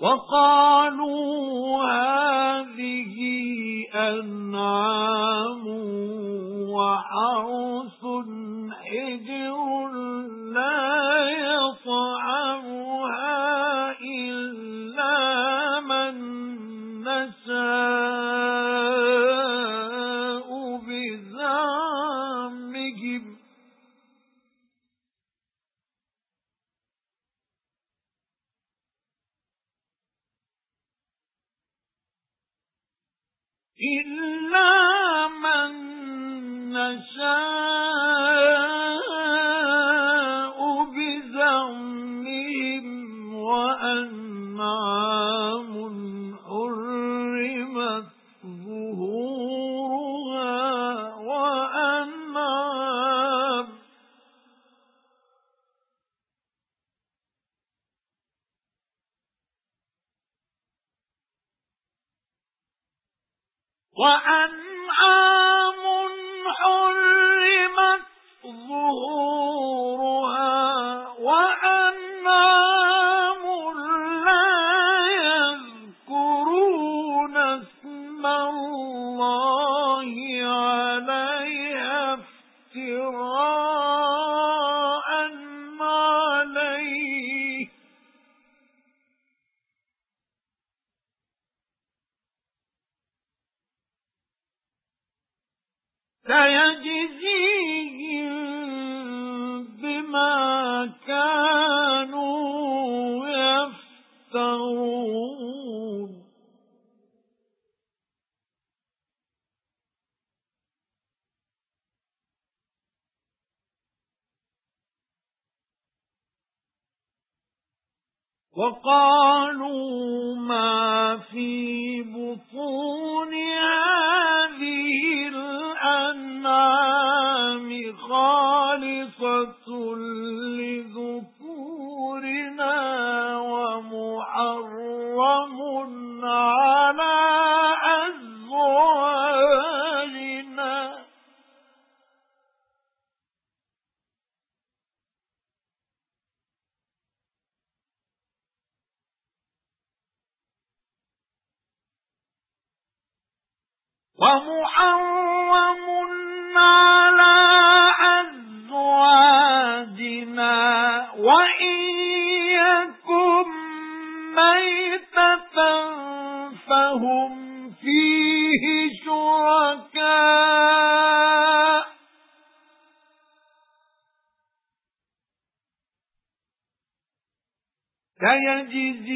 وَقَالُوا هَذِهِ أَنْعَامٌ وَحَرْثٌ حِجْرٌ إِلَّا مَن نَّشَاءُ بِزَعْمِهِمْ وَأَنْعَامٌ وَأَنْعَامٌ حُرِّمَتْ ظُهُورُهَا وَأَنْعَامٌ لَّا يَذْكُرُونَ اسْمَ اللَّهِ. سَيَجْزِيهِم بِمَا كَانُوا يَفْتَرُونَ. وَقَالُوا مَا فِي بُطُونِ وَمُحَرَّمٌ عَلَى أَزْوَاجِنَا. وَمُحَرَّمٌ عَلَى فَهُمْ فِيهِ شُرَكَاءُ. سَيَجْزِي